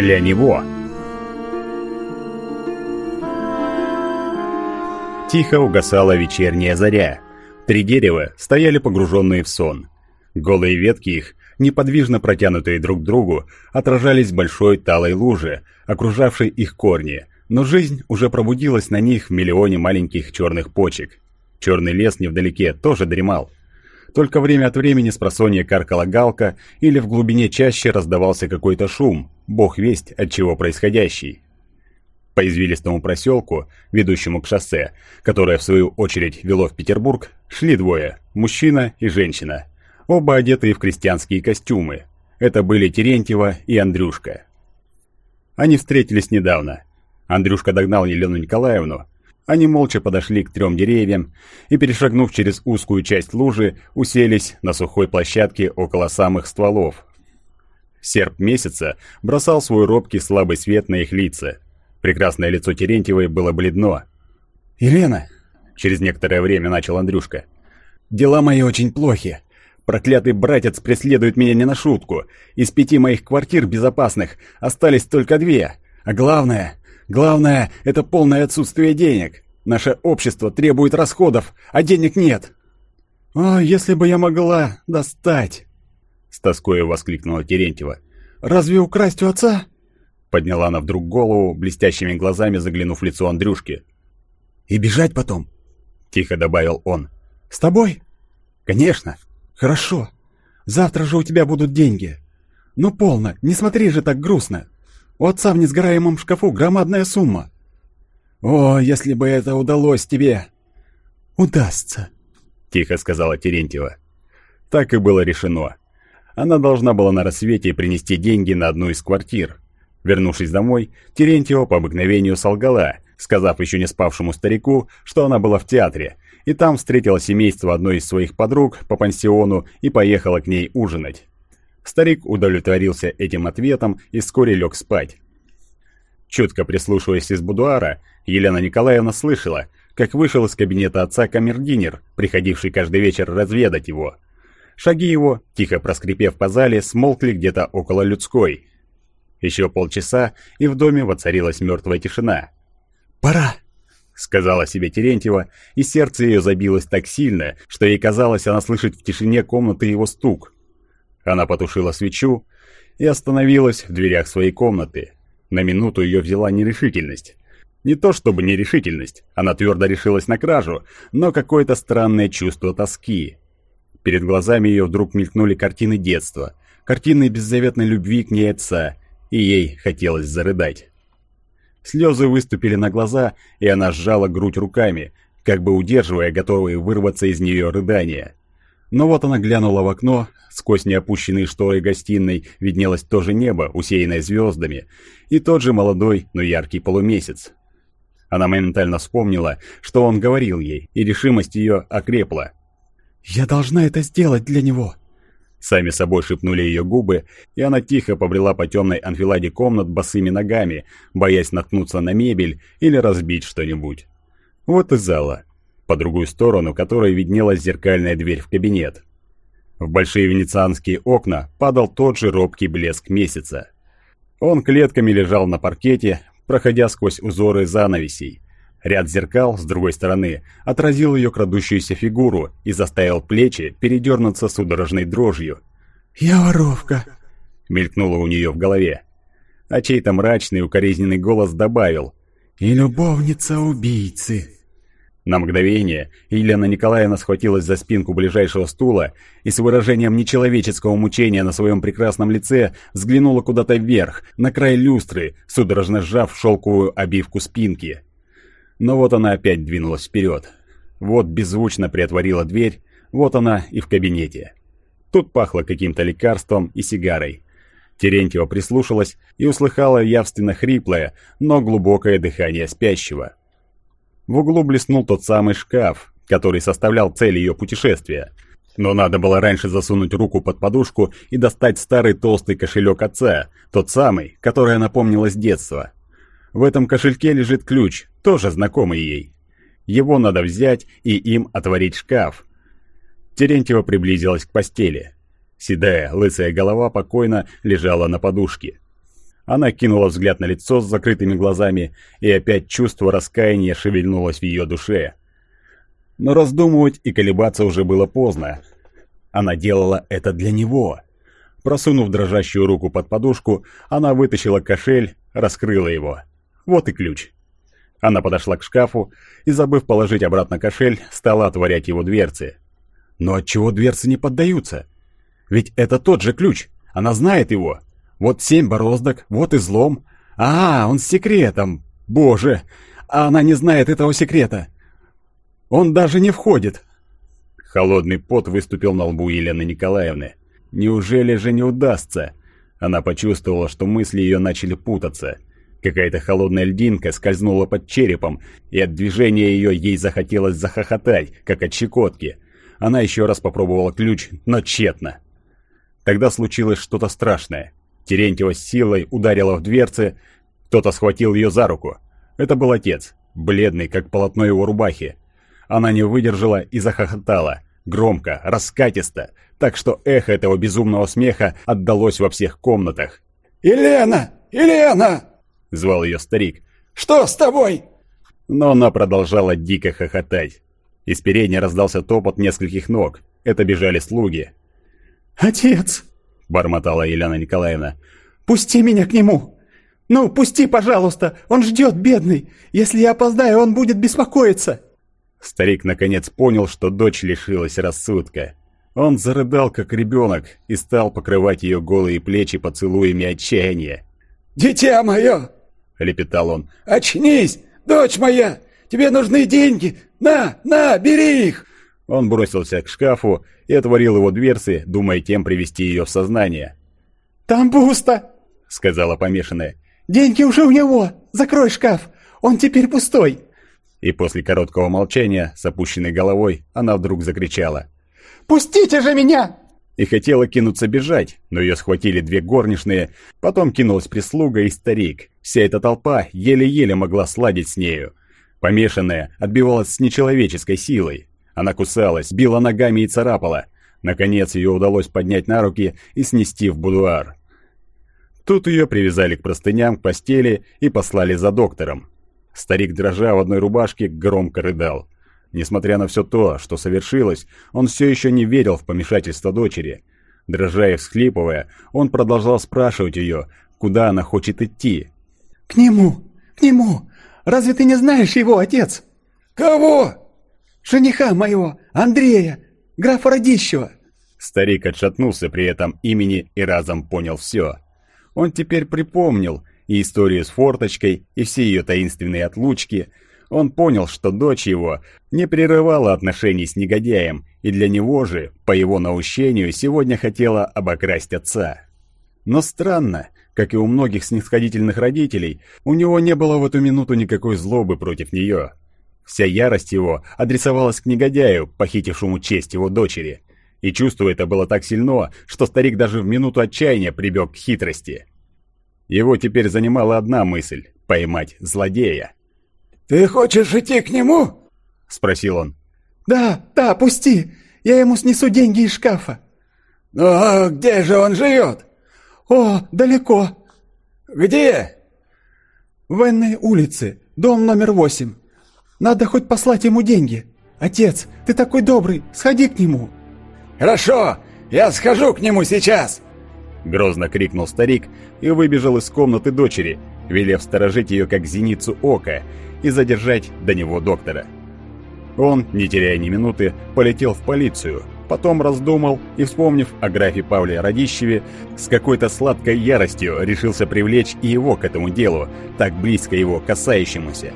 для него. Тихо угасала вечерняя заря. Три дерева стояли погруженные в сон. Голые ветки их, неподвижно протянутые друг к другу, отражались в большой талой луже, окружавшей их корни, но жизнь уже пробудилась на них в миллионе маленьких черных почек. Черный лес невдалеке тоже дремал. Только время от времени с просонья каркала галка или в глубине чаще раздавался какой-то шум, бог весть от чего происходящий. По извилистому проселку, ведущему к шоссе, которое в свою очередь вело в Петербург, шли двое – мужчина и женщина. Оба одетые в крестьянские костюмы. Это были Терентьева и Андрюшка. Они встретились недавно. Андрюшка догнал Елену Николаевну, они молча подошли к трем деревьям и, перешагнув через узкую часть лужи, уселись на сухой площадке около самых стволов. Серп месяца бросал свой робкий слабый свет на их лица. Прекрасное лицо Терентьевой было бледно. «Елена!» — через некоторое время начал Андрюшка. «Дела мои очень плохи. Проклятый братец преследует меня не на шутку. Из пяти моих квартир безопасных остались только две. А главное, Главное – это полное отсутствие денег. Наше общество требует расходов, а денег нет. «О, если бы я могла достать!» С тоской воскликнула Терентьева. «Разве украсть у отца?» Подняла она вдруг голову, блестящими глазами заглянув в лицо Андрюшки. «И бежать потом?» Тихо добавил он. «С тобой?» «Конечно. Хорошо. Завтра же у тебя будут деньги. Ну, полно, не смотри же так грустно. У отца в несгораемом шкафу громадная сумма. О, если бы это удалось тебе!» «Удастся», — тихо сказала Терентьева. Так и было решено. Она должна была на рассвете принести деньги на одну из квартир. Вернувшись домой, Терентьева по обыкновению солгала, сказав еще не спавшему старику, что она была в театре, и там встретила семейство одной из своих подруг по пансиону и поехала к ней ужинать. Старик удовлетворился этим ответом и вскоре лег спать. Чутко прислушиваясь из будуара, Елена Николаевна слышала, как вышел из кабинета отца камердинер, приходивший каждый вечер разведать его. Шаги его, тихо проскрипев по зале, смолкли где-то около людской. Еще полчаса, и в доме воцарилась мертвая тишина. «Пора!» — сказала себе Терентьева, и сердце ее забилось так сильно, что ей казалось, она слышит в тишине комнаты его стук. Она потушила свечу и остановилась в дверях своей комнаты. На минуту ее взяла нерешительность. Не то чтобы нерешительность, она твердо решилась на кражу, но какое-то странное чувство тоски. Перед глазами ее вдруг мелькнули картины детства, картины беззаветной любви к ней отца, и ей хотелось зарыдать. Слезы выступили на глаза, и она сжала грудь руками, как бы удерживая готовые вырваться из нее рыдания. Но вот она глянула в окно, сквозь неопущенные шторы гостиной виднелось то же небо, усеянное звездами, и тот же молодой, но яркий полумесяц. Она моментально вспомнила, что он говорил ей, и решимость ее окрепла. «Я должна это сделать для него!» Сами собой шепнули ее губы, и она тихо побрела по темной анфиладе комнат босыми ногами, боясь наткнуться на мебель или разбить что-нибудь. Вот и зала по другую сторону которой виднелась зеркальная дверь в кабинет. В большие венецианские окна падал тот же робкий блеск месяца. Он клетками лежал на паркете, проходя сквозь узоры занавесей. Ряд зеркал, с другой стороны, отразил ее крадущуюся фигуру и заставил плечи передернуться судорожной дрожью. «Я воровка!» — мелькнуло у нее в голове. А чей-то мрачный укоризненный голос добавил. «И любовница убийцы!» На мгновение Елена Николаевна схватилась за спинку ближайшего стула и с выражением нечеловеческого мучения на своем прекрасном лице взглянула куда-то вверх, на край люстры, судорожно сжав шелковую обивку спинки. Но вот она опять двинулась вперед. Вот беззвучно приотворила дверь, вот она и в кабинете. Тут пахло каким-то лекарством и сигарой. Терентьева прислушалась и услыхала явственно хриплое, но глубокое дыхание спящего. В углу блеснул тот самый шкаф, который составлял цель ее путешествия. Но надо было раньше засунуть руку под подушку и достать старый толстый кошелек отца, тот самый, который она помнила с детства. В этом кошельке лежит ключ, тоже знакомый ей. Его надо взять и им отворить шкаф. Терентьева приблизилась к постели. Седая, лысая голова покойно лежала на подушке. Она кинула взгляд на лицо с закрытыми глазами, и опять чувство раскаяния шевельнулось в ее душе. Но раздумывать и колебаться уже было поздно. Она делала это для него. Просунув дрожащую руку под подушку, она вытащила кошель, раскрыла его. Вот и ключ. Она подошла к шкафу и, забыв положить обратно кошель, стала отворять его дверцы. Но отчего дверцы не поддаются? Ведь это тот же ключ, она знает его. Вот семь бороздок, вот излом. А, он с секретом. Боже, а она не знает этого секрета. Он даже не входит. Холодный пот выступил на лбу Елены Николаевны. Неужели же не удастся? Она почувствовала, что мысли ее начали путаться. Какая-то холодная льдинка скользнула под черепом, и от движения ее ей захотелось захохотать, как от щекотки. Она еще раз попробовала ключ, но тщетно. Тогда случилось что-то страшное. Терентьева с силой ударила в дверцы, кто-то схватил ее за руку. Это был отец, бледный, как полотно его рубахи. Она не выдержала и захохотала, громко, раскатисто, так что эхо этого безумного смеха отдалось во всех комнатах. «Елена! Елена!» — звал ее старик. «Что с тобой?» Но она продолжала дико хохотать. Из передней раздался топот нескольких ног. Это бежали слуги. «Отец!» — бормотала Елена Николаевна. «Пусти меня к нему! Ну, пусти, пожалуйста! Он ждет, бедный! Если я опоздаю, он будет беспокоиться!» Старик наконец понял, что дочь лишилась рассудка. Он зарыдал, как ребенок, и стал покрывать ее голые плечи поцелуями отчаяния. «Дитя мое!» Лепетал он. «Очнись, дочь моя! Тебе нужны деньги! На, на, бери их!» Он бросился к шкафу и отворил его дверцы, думая тем привести ее в сознание. «Там пусто!» — сказала помешанная. «Деньги уже у него! Закрой шкаф! Он теперь пустой!» И после короткого молчания, с опущенной головой, она вдруг закричала. «Пустите же меня!» И хотела кинуться бежать, но ее схватили две горничные, потом кинулась прислуга и старик. Вся эта толпа еле-еле могла сладить с нею. Помешанная отбивалась с нечеловеческой силой. Она кусалась, била ногами и царапала. Наконец ее удалось поднять на руки и снести в будуар. Тут ее привязали к простыням, к постели и послали за доктором. Старик, дрожа в одной рубашке, громко рыдал. Несмотря на все то, что совершилось, он все еще не верил в помешательство дочери. Дрожа и всхлипывая, он продолжал спрашивать ее, куда она хочет идти. «К нему! К нему! Разве ты не знаешь его, отец?» «Кого?» «Жениха моего, Андрея, графа Радищева!» Старик отшатнулся при этом имени и разом понял все. Он теперь припомнил и историю с форточкой, и все ее таинственные отлучки – он понял, что дочь его не прерывала отношений с негодяем, и для него же, по его наущению, сегодня хотела обокрасть отца. Но странно, как и у многих снисходительных родителей, у него не было в эту минуту никакой злобы против нее. Вся ярость его адресовалась к негодяю, похитившему честь его дочери. И чувство это было так сильно, что старик даже в минуту отчаяния прибег к хитрости. Его теперь занимала одна мысль — поймать злодея. «Ты хочешь идти к нему?» — спросил он. «Да, да, пусти. Я ему снесу деньги из шкафа». «Ну, а где же он живет?» «О, далеко». «Где?» «В Энной улице, дом номер восемь. Надо хоть послать ему деньги. Отец, ты такой добрый, сходи к нему». «Хорошо, я схожу к нему сейчас!» Грозно крикнул старик и выбежал из комнаты дочери, велев сторожить ее как зеницу ока и задержать до него доктора. Он, не теряя ни минуты, полетел в полицию, потом раздумал и, вспомнив о графе Павле Радищеве, с какой-то сладкой яростью решился привлечь и его к этому делу, так близко его касающемуся.